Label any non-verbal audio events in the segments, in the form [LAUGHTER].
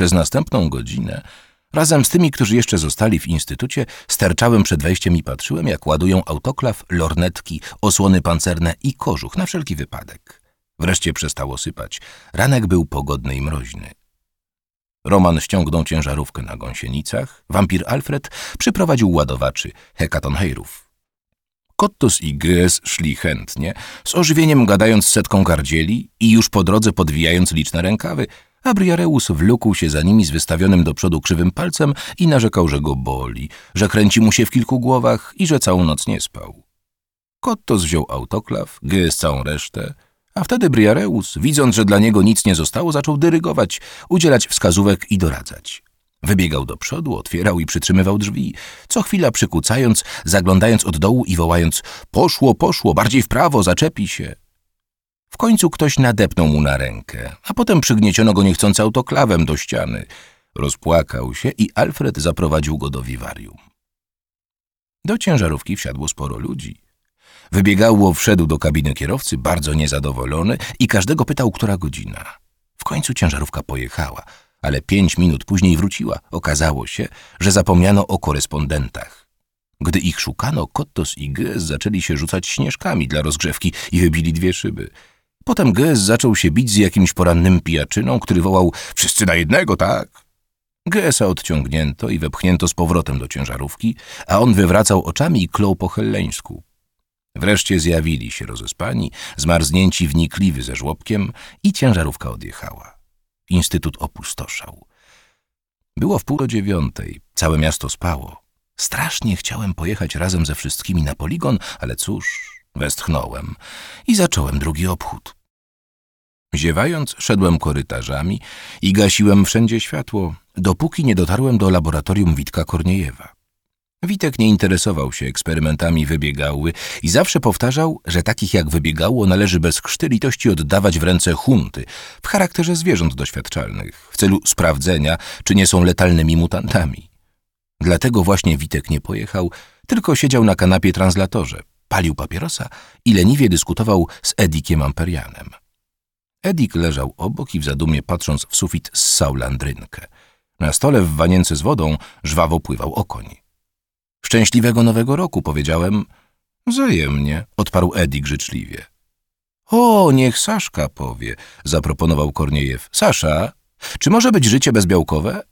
Przez następną godzinę Razem z tymi, którzy jeszcze zostali w instytucie, sterczałem przed wejściem i patrzyłem, jak ładują autoklaw, lornetki, osłony pancerne i kożuch na wszelki wypadek. Wreszcie przestało sypać. Ranek był pogodny i mroźny. Roman ściągnął ciężarówkę na gąsienicach, wampir Alfred przyprowadził ładowaczy, hekatonhejrów. Kottus i Gyes szli chętnie, z ożywieniem gadając setką gardzieli i już po drodze podwijając liczne rękawy – a Briareus wlókł się za nimi z wystawionym do przodu krzywym palcem i narzekał, że go boli, że kręci mu się w kilku głowach i że całą noc nie spał. Kottos wziął autoklaw, Gys całą resztę, a wtedy Briareus, widząc, że dla niego nic nie zostało, zaczął dyrygować, udzielać wskazówek i doradzać. Wybiegał do przodu, otwierał i przytrzymywał drzwi, co chwila przykucając, zaglądając od dołu i wołając – poszło, poszło, bardziej w prawo, zaczepi się. W końcu ktoś nadepnął mu na rękę, a potem przygnieciono go niechcący autoklawem do ściany. Rozpłakał się i Alfred zaprowadził go do wiwarium. Do ciężarówki wsiadło sporo ludzi. Wybiegało wszedł do kabiny kierowcy, bardzo niezadowolony i każdego pytał, która godzina. W końcu ciężarówka pojechała, ale pięć minut później wróciła. Okazało się, że zapomniano o korespondentach. Gdy ich szukano, Kottos i Gys zaczęli się rzucać śnieżkami dla rozgrzewki i wybili dwie szyby – Potem Gez zaczął się bić z jakimś porannym pijaczyną, który wołał Wszyscy na jednego, tak? Gesa odciągnięto i wepchnięto z powrotem do ciężarówki, a on wywracał oczami i klął po helleńsku. Wreszcie zjawili się rozespani, zmarznięci wnikliwy ze żłobkiem i ciężarówka odjechała. Instytut opustoszał. Było w pół do dziewiątej, całe miasto spało. Strasznie chciałem pojechać razem ze wszystkimi na poligon, ale cóż, westchnąłem i zacząłem drugi obchód. Ziewając, szedłem korytarzami i gasiłem wszędzie światło, dopóki nie dotarłem do laboratorium Witka Korniejewa. Witek nie interesował się eksperymentami wybiegały i zawsze powtarzał, że takich jak wybiegało należy bez chrzty litości oddawać w ręce hunty w charakterze zwierząt doświadczalnych w celu sprawdzenia, czy nie są letalnymi mutantami. Dlatego właśnie Witek nie pojechał, tylko siedział na kanapie translatorze, palił papierosa i leniwie dyskutował z Edikiem Amperianem. Edik leżał obok i w zadumie patrząc w sufit ssał landrynkę. Na stole w wanience z wodą żwawo pływał okoń. Szczęśliwego nowego roku, powiedziałem. Wzajemnie, odparł Edik życzliwie. O, niech Saszka powie, zaproponował Korniejew. Sasza, czy może być życie bezbiałkowe?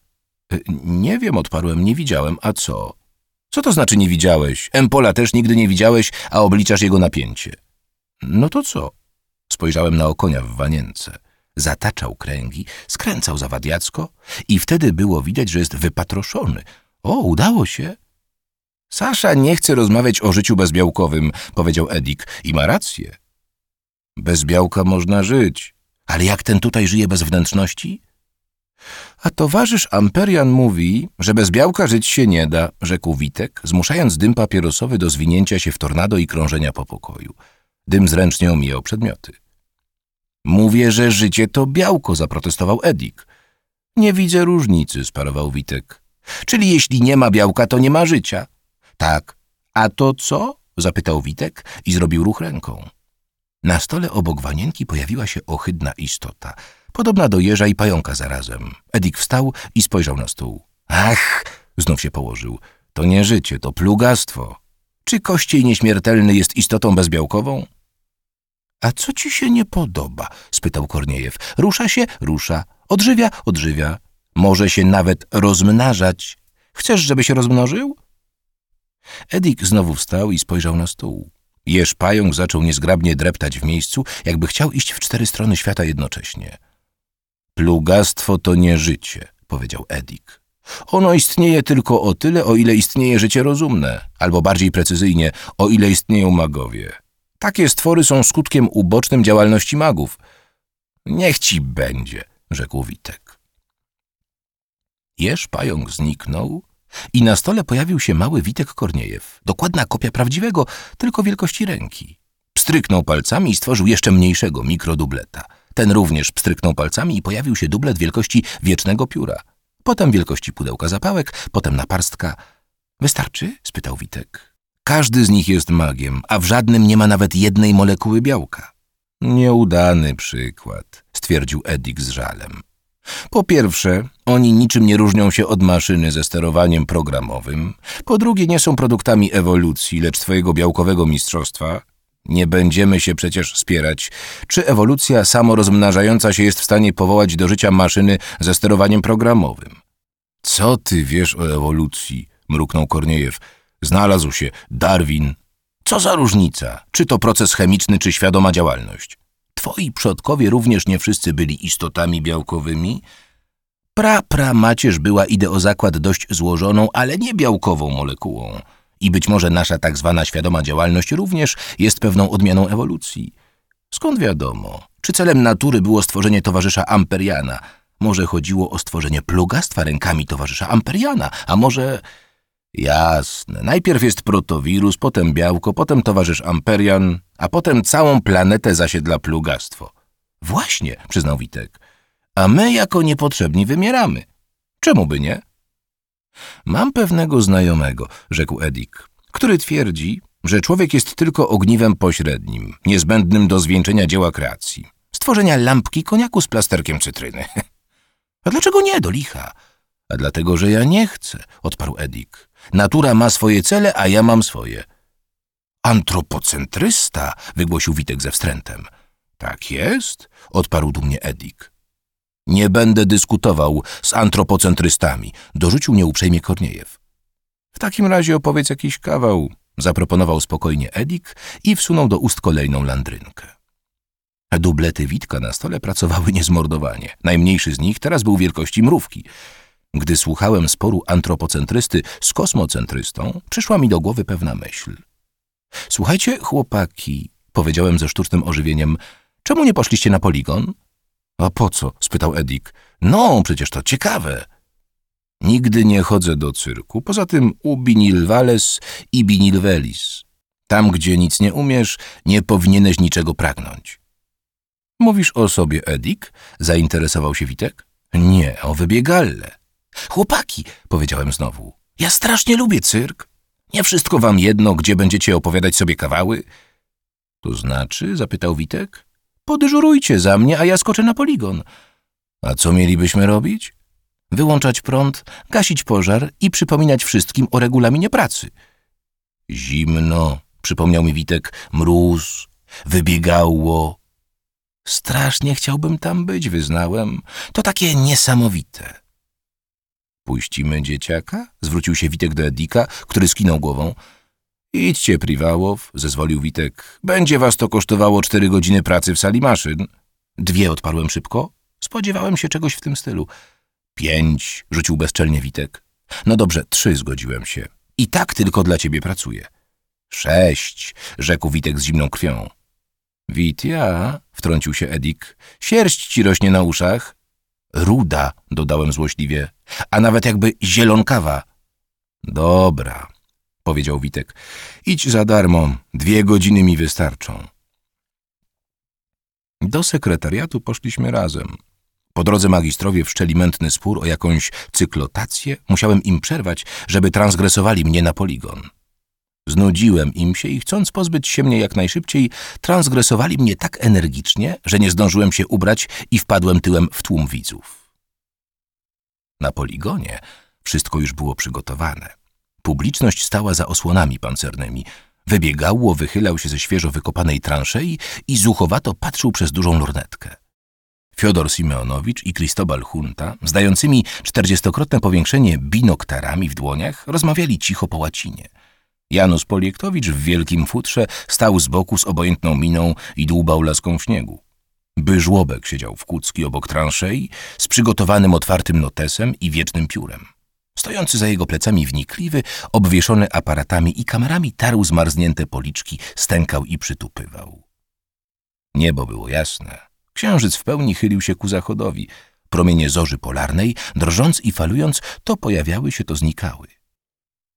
E, nie wiem, odparłem, nie widziałem. A co? Co to znaczy nie widziałeś? Empola też nigdy nie widziałeś, a obliczasz jego napięcie. No to co? Spojrzałem na okonia w wanience. Zataczał kręgi, skręcał zawadiacko i wtedy było widać, że jest wypatroszony. O, udało się. Sasza nie chce rozmawiać o życiu bezbiałkowym, powiedział Edik i ma rację. Bez białka można żyć, ale jak ten tutaj żyje bez wnętrzności? A towarzysz Amperian mówi, że bez białka żyć się nie da, rzekł Witek, zmuszając dym papierosowy do zwinięcia się w tornado i krążenia po pokoju. Dym zręcznie omijał przedmioty. Mówię, że życie to białko, zaprotestował Edik. Nie widzę różnicy, sparował Witek. Czyli jeśli nie ma białka, to nie ma życia. Tak. A to co? zapytał Witek i zrobił ruch ręką. Na stole obok wanienki pojawiła się ohydna istota – podobna do jeża i pająka zarazem. Edik wstał i spojrzał na stół. Ach, znów się położył. To nie życie, to plugastwo. Czy kościej nieśmiertelny jest istotą bezbiałkową? A co ci się nie podoba? spytał Korniejew. Rusza się? Rusza. Odżywia? Odżywia. Może się nawet rozmnażać. Chcesz, żeby się rozmnożył? Edik znowu wstał i spojrzał na stół. Jeż pająk zaczął niezgrabnie dreptać w miejscu, jakby chciał iść w cztery strony świata jednocześnie. Plugastwo to nie życie, powiedział Edik. Ono istnieje tylko o tyle, o ile istnieje życie rozumne, albo bardziej precyzyjnie, o ile istnieją magowie. Takie stwory są skutkiem ubocznym działalności magów. Niech ci będzie, rzekł Witek. Jeż pająk zniknął i na stole pojawił się mały Witek Korniejew, dokładna kopia prawdziwego, tylko wielkości ręki. Pstryknął palcami i stworzył jeszcze mniejszego mikrodubleta – ten również pstryknął palcami i pojawił się dublet wielkości wiecznego pióra. Potem wielkości pudełka zapałek, potem naparstka. Wystarczy? spytał Witek. Każdy z nich jest magiem, a w żadnym nie ma nawet jednej molekuły białka. Nieudany przykład, stwierdził Edik z żalem. Po pierwsze, Oni niczym nie różnią się od maszyny ze sterowaniem programowym. Po drugie, nie są produktami ewolucji, lecz twojego białkowego mistrzostwa. Nie będziemy się przecież spierać, czy ewolucja samorozmnażająca się jest w stanie powołać do życia maszyny ze sterowaniem programowym. Co ty wiesz o ewolucji? mruknął Korniejew. Znalazł się Darwin. Co za różnica? Czy to proces chemiczny, czy świadoma działalność? Twoi przodkowie również nie wszyscy byli istotami białkowymi? Pra-pra macierz była ideozakład dość złożoną, ale nie białkową molekułą. I być może nasza tak zwana świadoma działalność również jest pewną odmianą ewolucji. Skąd wiadomo? Czy celem natury było stworzenie towarzysza Amperiana? Może chodziło o stworzenie plugastwa rękami towarzysza Amperiana, a może... Jasne. Najpierw jest protowirus, potem białko, potem towarzysz Amperian, a potem całą planetę zasiedla plugastwo. Właśnie, przyznał Witek. A my jako niepotrzebni wymieramy. Czemu by nie? Mam pewnego znajomego, rzekł Edik, który twierdzi, że człowiek jest tylko ogniwem pośrednim, niezbędnym do zwieńczenia dzieła kreacji. Stworzenia lampki koniaku z plasterkiem cytryny. [LAUGHS] A dlaczego nie, do licha? A dlatego, że ja nie chcę, odparł Edik. Natura ma swoje cele, a ja mam swoje. Antropocentrysta, wygłosił Witek ze wstrętem. Tak jest, odparł dumnie Edik. Nie będę dyskutował z antropocentrystami, dorzucił nieuprzejmie Korniejew. W takim razie opowiedz jakiś kawał, zaproponował spokojnie Edik i wsunął do ust kolejną landrynkę. Dublety Witka na stole pracowały niezmordowanie. Najmniejszy z nich teraz był wielkości mrówki. Gdy słuchałem sporu antropocentrysty z kosmocentrystą, przyszła mi do głowy pewna myśl. Słuchajcie, chłopaki, powiedziałem ze sztucznym ożywieniem, czemu nie poszliście na poligon? A po co? spytał Edik. No, przecież to ciekawe. Nigdy nie chodzę do cyrku, poza tym u Binilvales i Binilvelis. Tam, gdzie nic nie umiesz, nie powinieneś niczego pragnąć. Mówisz o sobie, Edik? Zainteresował się Witek. Nie, o wybiegalle. Chłopaki, powiedziałem znowu, ja strasznie lubię cyrk. Nie wszystko wam jedno, gdzie będziecie opowiadać sobie kawały? To znaczy? zapytał Witek. Podyżurujcie za mnie, a ja skoczę na poligon. A co mielibyśmy robić? Wyłączać prąd, gasić pożar i przypominać wszystkim o regulaminie pracy. Zimno, przypomniał mi Witek, mróz, wybiegało. Strasznie chciałbym tam być, wyznałem. To takie niesamowite. Puścimy dzieciaka? Zwrócił się Witek do Edika, który skinął głową. Idźcie, Priwałow, zezwolił Witek. Będzie was to kosztowało cztery godziny pracy w sali maszyn. Dwie odparłem szybko. Spodziewałem się czegoś w tym stylu. Pięć, rzucił bezczelnie Witek. No dobrze, trzy zgodziłem się. I tak tylko dla ciebie pracuję. Sześć, rzekł Witek z zimną krwią. Witia, wtrącił się Edik, sierść ci rośnie na uszach. Ruda, dodałem złośliwie, a nawet jakby zielonkawa. Dobra, powiedział Witek. Idź za darmo, dwie godziny mi wystarczą. Do sekretariatu poszliśmy razem. Po drodze magistrowie wszczeli mętny spór o jakąś cyklotację. Musiałem im przerwać, żeby transgresowali mnie na poligon. Znudziłem im się i chcąc pozbyć się mnie jak najszybciej, transgresowali mnie tak energicznie, że nie zdążyłem się ubrać i wpadłem tyłem w tłum widzów. Na poligonie wszystko już było przygotowane. Publiczność stała za osłonami pancernymi. Wybiegało, wychylał się ze świeżo wykopanej transzei i zuchowato patrzył przez dużą lornetkę. Fiodor Simeonowicz i Kristobal Hunta, zdającymi czterdziestokrotne powiększenie binoktarami w dłoniach, rozmawiali cicho po łacinie. Janusz Poliektowicz w wielkim futrze stał z boku z obojętną miną i dłubał laską w śniegu. Byżłobek siedział w kucki obok transzei z przygotowanym otwartym notesem i wiecznym piórem. Stojący za jego plecami wnikliwy, obwieszony aparatami i kamerami, tarł zmarznięte policzki, stękał i przytupywał. Niebo było jasne. Księżyc w pełni chylił się ku zachodowi. Promienie zorzy polarnej, drżąc i falując, to pojawiały się, to znikały.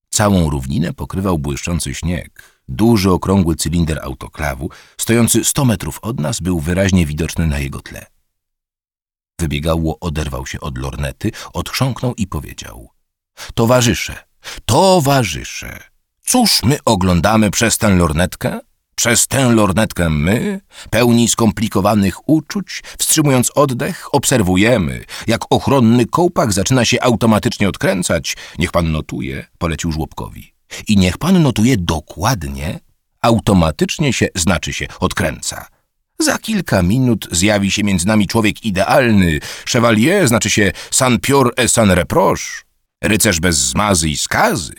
Całą równinę pokrywał błyszczący śnieg. Duży, okrągły cylinder autoklawu, stojący sto metrów od nas, był wyraźnie widoczny na jego tle. Wybiegało, oderwał się od lornety, odchrząknął i powiedział – Towarzysze, towarzysze, cóż my oglądamy przez tę lornetkę? Przez tę lornetkę my, pełni skomplikowanych uczuć, wstrzymując oddech, obserwujemy, jak ochronny kołpak zaczyna się automatycznie odkręcać. Niech pan notuje, polecił żłobkowi. I niech pan notuje dokładnie, automatycznie się, znaczy się, odkręca. Za kilka minut zjawi się między nami człowiek idealny, chevalier, znaczy się sans pior et sans reproche, rycerz bez zmazy i skazy.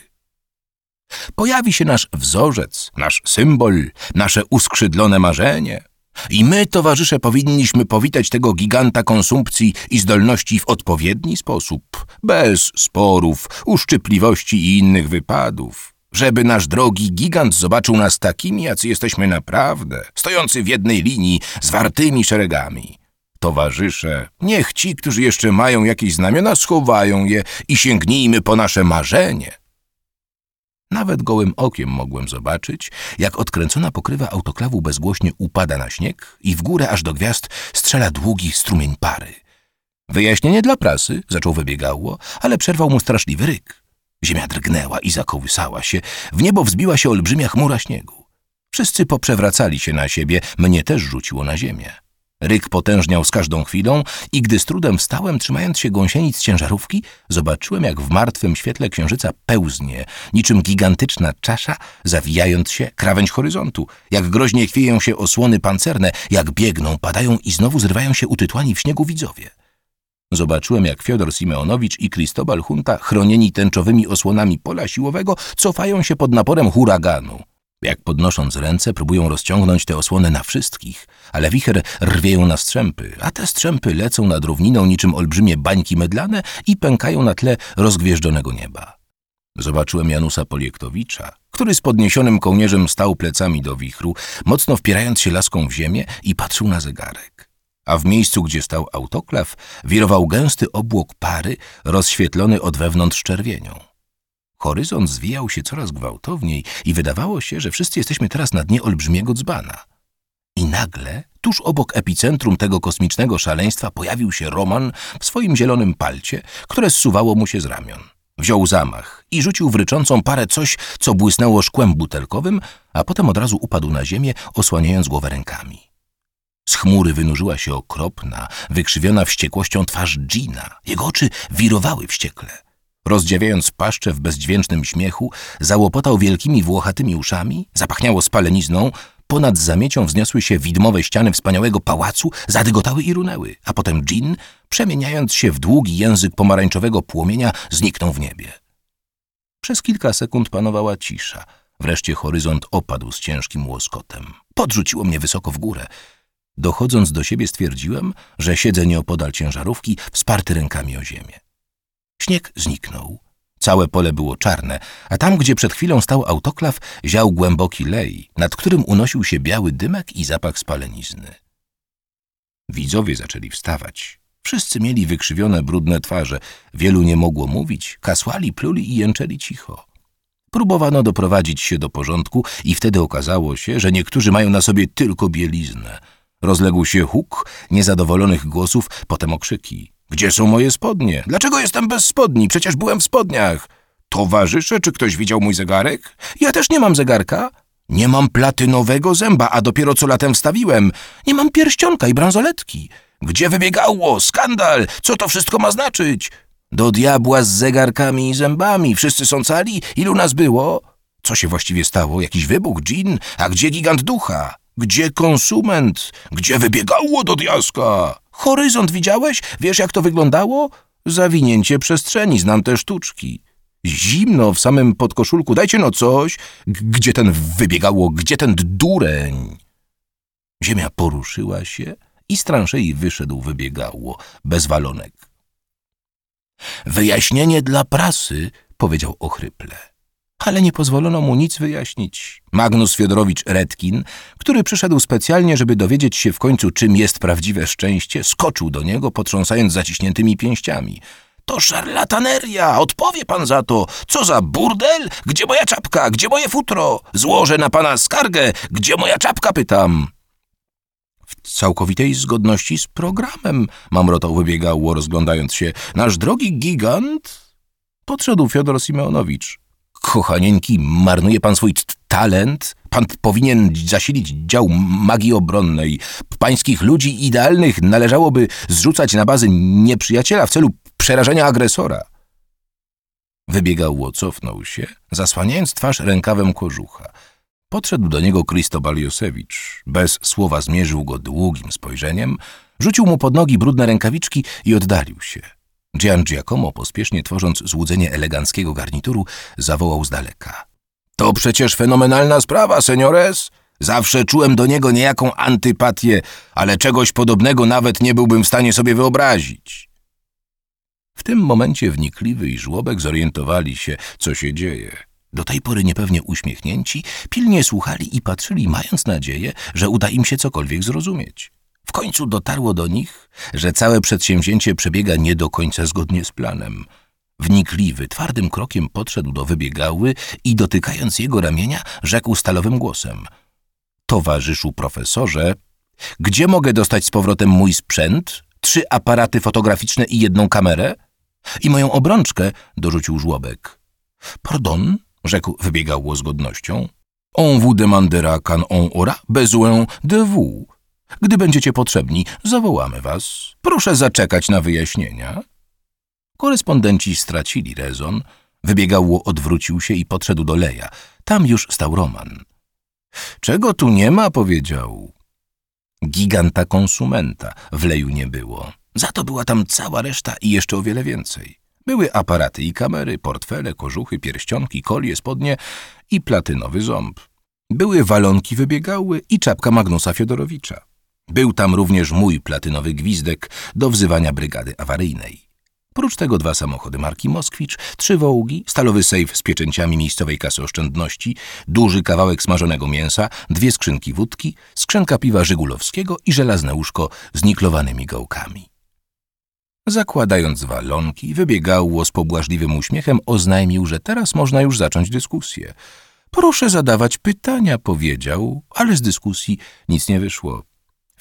Pojawi się nasz wzorzec, nasz symbol, nasze uskrzydlone marzenie. I my, towarzysze, powinniśmy powitać tego giganta konsumpcji i zdolności w odpowiedni sposób, bez sporów, uszczypliwości i innych wypadów. Żeby nasz drogi gigant zobaczył nas takimi, jacy jesteśmy naprawdę, stojący w jednej linii, z wartymi szeregami. Towarzysze, niech ci, którzy jeszcze mają jakieś znamiona, schowają je i sięgnijmy po nasze marzenie. Nawet gołym okiem mogłem zobaczyć, jak odkręcona pokrywa autoklawu bezgłośnie upada na śnieg i w górę aż do gwiazd strzela długi strumień pary. Wyjaśnienie dla prasy, zaczął wybiegało, ale przerwał mu straszliwy ryk. Ziemia drgnęła i zakołysała się, w niebo wzbiła się olbrzymia chmura śniegu. Wszyscy poprzewracali się na siebie, mnie też rzuciło na ziemię. Ryk potężniał z każdą chwilą i gdy z trudem wstałem, trzymając się gąsienic ciężarówki, zobaczyłem, jak w martwym świetle księżyca pełznie, niczym gigantyczna czasza, zawijając się krawędź horyzontu, jak groźnie chwieją się osłony pancerne, jak biegną, padają i znowu zrywają się utytłani w śniegu widzowie. Zobaczyłem, jak Fiodor Simeonowicz i Kristobal Hunta, chronieni tęczowymi osłonami pola siłowego, cofają się pod naporem huraganu. Jak podnosząc ręce, próbują rozciągnąć te osłony na wszystkich, ale wicher rwieją na strzępy, a te strzępy lecą nad równiną niczym olbrzymie bańki mydlane i pękają na tle rozgwieżdżonego nieba. Zobaczyłem Janusa Poliektowicza, który z podniesionym kołnierzem stał plecami do wichru, mocno wpierając się laską w ziemię i patrzył na zegarek. A w miejscu, gdzie stał autoklaw, wirował gęsty obłok pary, rozświetlony od wewnątrz czerwienią. Horyzont zwijał się coraz gwałtowniej i wydawało się, że wszyscy jesteśmy teraz na dnie olbrzymiego dzbana. I nagle, tuż obok epicentrum tego kosmicznego szaleństwa, pojawił się Roman w swoim zielonym palcie, które zsuwało mu się z ramion. Wziął zamach i rzucił w ryczącą parę coś, co błysnęło szkłem butelkowym, a potem od razu upadł na ziemię, osłaniając głowę rękami. Z chmury wynurzyła się okropna, wykrzywiona wściekłością twarz Gina. Jego oczy wirowały wściekle. Rozdziawiając paszczę w bezdźwięcznym śmiechu, załopotał wielkimi włochatymi uszami, zapachniało spalenizną, ponad zamiecią wzniosły się widmowe ściany wspaniałego pałacu, zadygotały i runęły, a potem dżin, przemieniając się w długi język pomarańczowego płomienia, zniknął w niebie. Przez kilka sekund panowała cisza. Wreszcie horyzont opadł z ciężkim łoskotem. Podrzuciło mnie wysoko w górę. Dochodząc do siebie stwierdziłem, że siedzę nieopodal ciężarówki, wsparty rękami o ziemię. Śnieg zniknął. Całe pole było czarne, a tam, gdzie przed chwilą stał autoklaw, ział głęboki lej, nad którym unosił się biały dymek i zapach spalenizny. Widzowie zaczęli wstawać. Wszyscy mieli wykrzywione, brudne twarze. Wielu nie mogło mówić, kasłali, pluli i jęczeli cicho. Próbowano doprowadzić się do porządku i wtedy okazało się, że niektórzy mają na sobie tylko bieliznę. Rozległ się huk niezadowolonych głosów, potem okrzyki. Gdzie są moje spodnie? Dlaczego jestem bez spodni? Przecież byłem w spodniach. Towarzysze, czy ktoś widział mój zegarek? Ja też nie mam zegarka. Nie mam platynowego zęba, a dopiero co latem wstawiłem. Nie mam pierścionka i bransoletki. Gdzie wybiegało? Skandal! Co to wszystko ma znaczyć? Do diabła z zegarkami i zębami. Wszyscy są cali? Ilu nas było? Co się właściwie stało? Jakiś wybuch, dżin? A gdzie gigant ducha? Gdzie konsument? Gdzie wybiegało do diaska? Horyzont widziałeś? Wiesz, jak to wyglądało? Zawinięcie przestrzeni, znam te sztuczki. Zimno w samym podkoszulku, dajcie no coś. Gdzie ten wybiegało, gdzie ten dureń? Ziemia poruszyła się i z transzei wyszedł wybiegało, bez walonek. Wyjaśnienie dla prasy, powiedział ochryple ale nie pozwolono mu nic wyjaśnić. Magnus Fiodorowicz Redkin, który przyszedł specjalnie, żeby dowiedzieć się w końcu, czym jest prawdziwe szczęście, skoczył do niego, potrząsając zaciśniętymi pięściami. To szarlataneria! Odpowie pan za to! Co za burdel? Gdzie moja czapka? Gdzie moje futro? Złożę na pana skargę! Gdzie moja czapka? Pytam. W całkowitej zgodności z programem, mamrotał wybiegało, rozglądając się. Nasz drogi gigant... Podszedł Fiodor Simeonowicz. Kochanieńki, marnuje pan swój talent? Pan powinien zasilić dział magii obronnej. Pańskich ludzi idealnych należałoby zrzucać na bazy nieprzyjaciela w celu przerażenia agresora. Wybiegał, cofnął się, zasłaniając twarz rękawem kożucha. Podszedł do niego Kristobal Josewicz. Bez słowa zmierzył go długim spojrzeniem, rzucił mu pod nogi brudne rękawiczki i oddalił się. Gian Giacomo, pospiesznie tworząc złudzenie eleganckiego garnituru, zawołał z daleka. To przecież fenomenalna sprawa, seniores! Zawsze czułem do niego niejaką antypatię, ale czegoś podobnego nawet nie byłbym w stanie sobie wyobrazić. W tym momencie wnikliwy i żłobek zorientowali się, co się dzieje. Do tej pory niepewnie uśmiechnięci, pilnie słuchali i patrzyli, mając nadzieję, że uda im się cokolwiek zrozumieć. W końcu dotarło do nich, że całe przedsięwzięcie przebiega nie do końca zgodnie z planem. Wnikliwy, twardym krokiem podszedł do wybiegały i dotykając jego ramienia, rzekł stalowym głosem. Towarzyszu profesorze, gdzie mogę dostać z powrotem mój sprzęt? Trzy aparaty fotograficzne i jedną kamerę? I moją obrączkę, dorzucił żłobek. Pardon, rzekł wybiegało z godnością. On vous demandera quand on aura besoin de vous. Gdy będziecie potrzebni, zawołamy was. Proszę zaczekać na wyjaśnienia. Korespondenci stracili rezon. Wybiegało odwrócił się i podszedł do Leja. Tam już stał Roman. Czego tu nie ma, powiedział. Giganta konsumenta w Leju nie było. Za to była tam cała reszta i jeszcze o wiele więcej. Były aparaty i kamery, portfele, kożuchy, pierścionki, kolie, spodnie i platynowy ząb. Były walonki wybiegały i czapka Magnusa Fiodorowicza. Był tam również mój platynowy gwizdek do wzywania brygady awaryjnej. Prócz tego dwa samochody marki Moskwicz, trzy wołgi, stalowy sejf z pieczęciami miejscowej kasy oszczędności, duży kawałek smażonego mięsa, dwie skrzynki wódki, skrzynka piwa żygulowskiego i żelazne łóżko z niklowanymi gałkami. Zakładając walonki, wybiegało z pobłażliwym uśmiechem oznajmił, że teraz można już zacząć dyskusję. Proszę zadawać pytania, powiedział, ale z dyskusji nic nie wyszło.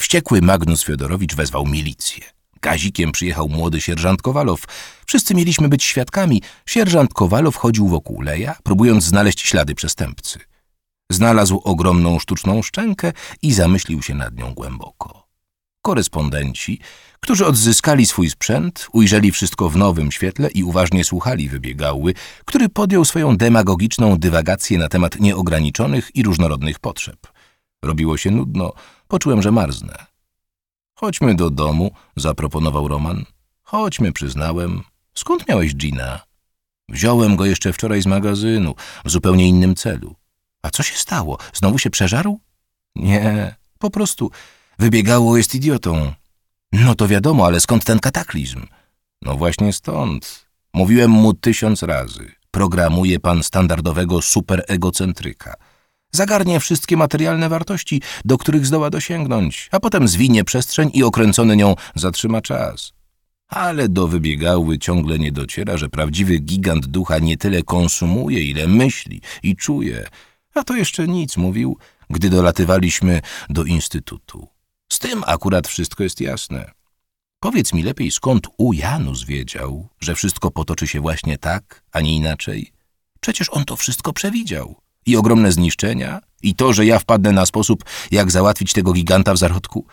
Wściekły Magnus Fiodorowicz wezwał milicję. Gazikiem przyjechał młody sierżant Kowalow. Wszyscy mieliśmy być świadkami. Sierżant Kowalow chodził wokół Leja, próbując znaleźć ślady przestępcy. Znalazł ogromną sztuczną szczękę i zamyślił się nad nią głęboko. Korespondenci, którzy odzyskali swój sprzęt, ujrzeli wszystko w nowym świetle i uważnie słuchali wybiegały, który podjął swoją demagogiczną dywagację na temat nieograniczonych i różnorodnych potrzeb. Robiło się nudno, poczułem, że marznę. Chodźmy do domu, zaproponował Roman. Chodźmy, przyznałem. Skąd miałeś Gina? Wziąłem go jeszcze wczoraj z magazynu, w zupełnie innym celu. A co się stało? Znowu się przeżarł? Nie, po prostu wybiegało jest idiotą. No to wiadomo, ale skąd ten kataklizm? No właśnie stąd. Mówiłem mu tysiąc razy. Programuje pan standardowego superegocentryka. Zagarnie wszystkie materialne wartości, do których zdoła dosięgnąć, a potem zwinie przestrzeń i okręcony nią zatrzyma czas. Ale do wybiegały ciągle nie dociera, że prawdziwy gigant ducha nie tyle konsumuje, ile myśli i czuje. A to jeszcze nic, mówił, gdy dolatywaliśmy do instytutu. Z tym akurat wszystko jest jasne. Powiedz mi lepiej, skąd u Janus wiedział, że wszystko potoczy się właśnie tak, a nie inaczej? Przecież on to wszystko przewidział. I ogromne zniszczenia, i to, że ja wpadnę na sposób, jak załatwić tego giganta w zarodku.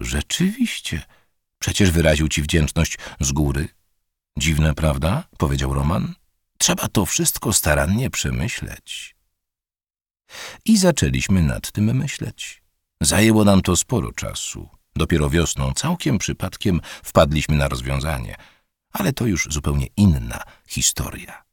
Rzeczywiście, przecież wyraził ci wdzięczność z góry. Dziwne, prawda? powiedział Roman. Trzeba to wszystko starannie przemyśleć. I zaczęliśmy nad tym myśleć. Zajęło nam to sporo czasu. Dopiero wiosną, całkiem przypadkiem, wpadliśmy na rozwiązanie. Ale to już zupełnie inna historia.